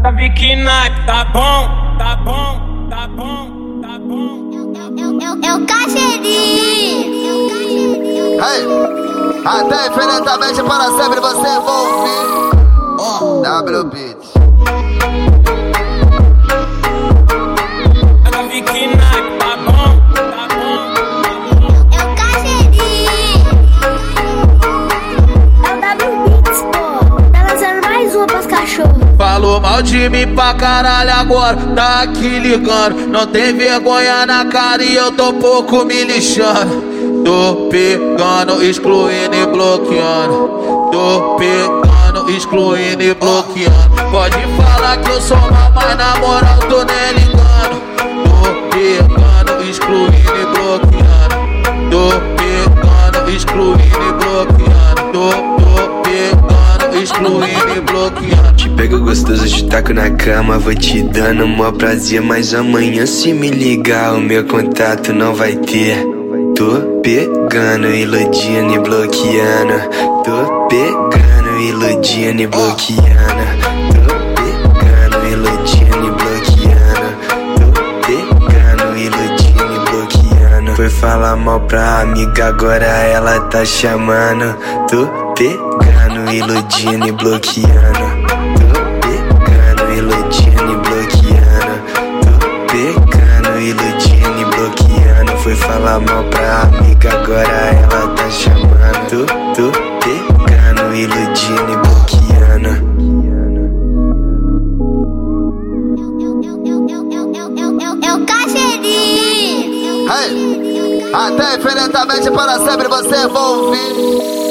Da Vicky Nike, tá bom, tá bom, tá bom, tá bom. É o cacheirinho. Hey, até infinitamente para sempre você envolve. Oh, W Mal de mim pra caralho agora, tá aqui ligando. Não tem vergonha na cara e eu tô pouco me lixando. Tô pegando, excluindo e bloqueando. Tô pegando, excluindo e bloqueando. Pode falar que eu sou mal, mas na moral tô nem ligando. Tô pegando, excluindo e bloqueando. Tô pegando, excluindo e bloqueando. Tô, excluindo e bloqueando. Te pego gostoso, te taco na cama, vou te dando mó prazer. Mas amanhã, se me ligar, o meu contato não vai ter. Tô pegando, iludindo e bloqueando. Tô pegando, iludindo e bloqueando. Tô pegando, iludindo e bloqueando. Tô pegando, iludindo e bloqueando. Foi falar mal pra amiga, agora ela tá chamando. Tô pegando, iludindo e bloqueando. Tô pegando, iludindo e bloqueando. Tô pegando, iludindo e bloqueando. Foi falar mal pra amiga, agora ela tá chamando. Tô, tô pegando, iludindo e bloqueando. É. Hey, até infinitamente para sempre você envolve. DJ